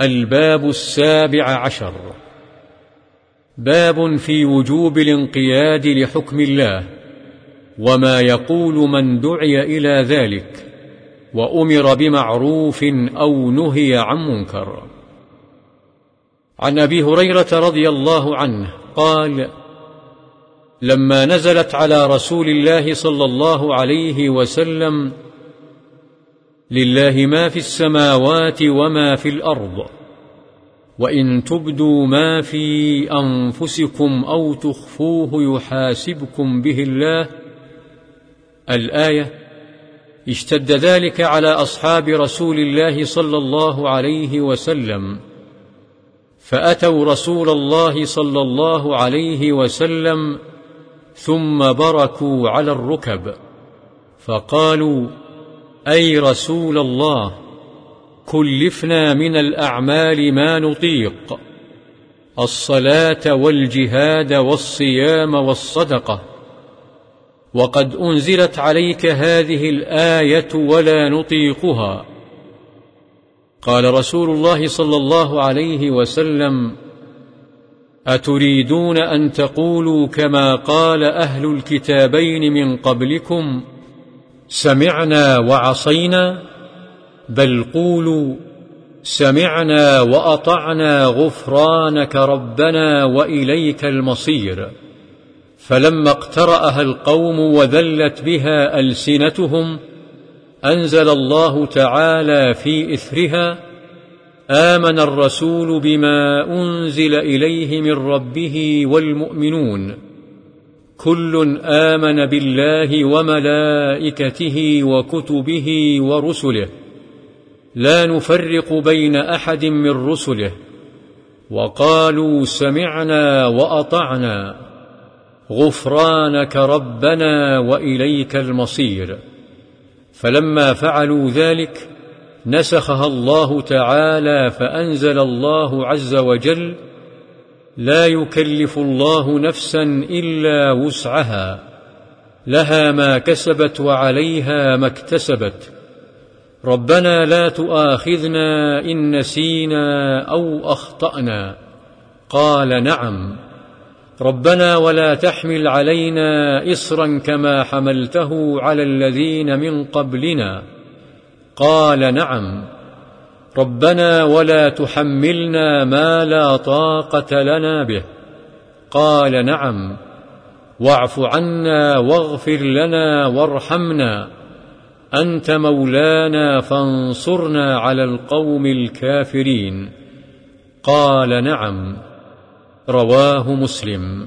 الباب السابع عشر. باب في وجوب الانقياد لحكم الله وما يقول من دعي إلى ذلك وأمر بمعروف أو نهي عن منكر. عن أبي هريرة رضي الله عنه قال لما نزلت على رسول الله صلى الله عليه وسلم لله ما في السماوات وما في الأرض. وإن تبدوا ما في أنفسكم أو تخفوه يحاسبكم به الله. الآية اشتد ذلك على أصحاب رسول الله صلى الله عليه وسلم. فأتوا رسول الله صلى الله عليه وسلم ثم بركوا على الركب. فقالوا أي رسول الله كلفنا من الأعمال ما نطيق الصلاة والجهاد والصيام والصدقة. وقد أنزلت عليك هذه الآية ولا نطيقها. قال رسول الله صلى الله عليه وسلم أتريدون أن تقولوا كما قال أهل الكتابين من قبلكم سمعنا وعصينا بل قولوا سمعنا وأطعنا غفرانك ربنا وإليك المصير. فلما اقترأها القوم وذلت بها ألسنتهم أنزل الله تعالى في إثرها آمن الرسول بما أنزل إليه من ربه والمؤمنون. كل آمن بالله وملائكته وكتبه ورسله. لا نفرق بين أحد من رسله. وقالوا سمعنا وأطعنا. غفرانك ربنا وإليك المصير. فلما فعلوا ذلك نسخها الله تعالى فأنزل الله عز وجل لا يكلف الله نفسا إلا وسعها لها ما كسبت وعليها ما اكتسبت. ربنا لا تؤاخذنا إن نسينا أو أخطأنا. قال نعم. ربنا ولا تحمل علينا إصرا كما حملته على الذين من قبلنا. قال نعم. ربنا ولا تحملنا ما لا طاقة لنا به. قال نعم. واعف عنا واغفر لنا وارحمنا. أنت مولانا فانصرنا على القوم الكافرين. قال نعم. رواه مسلم.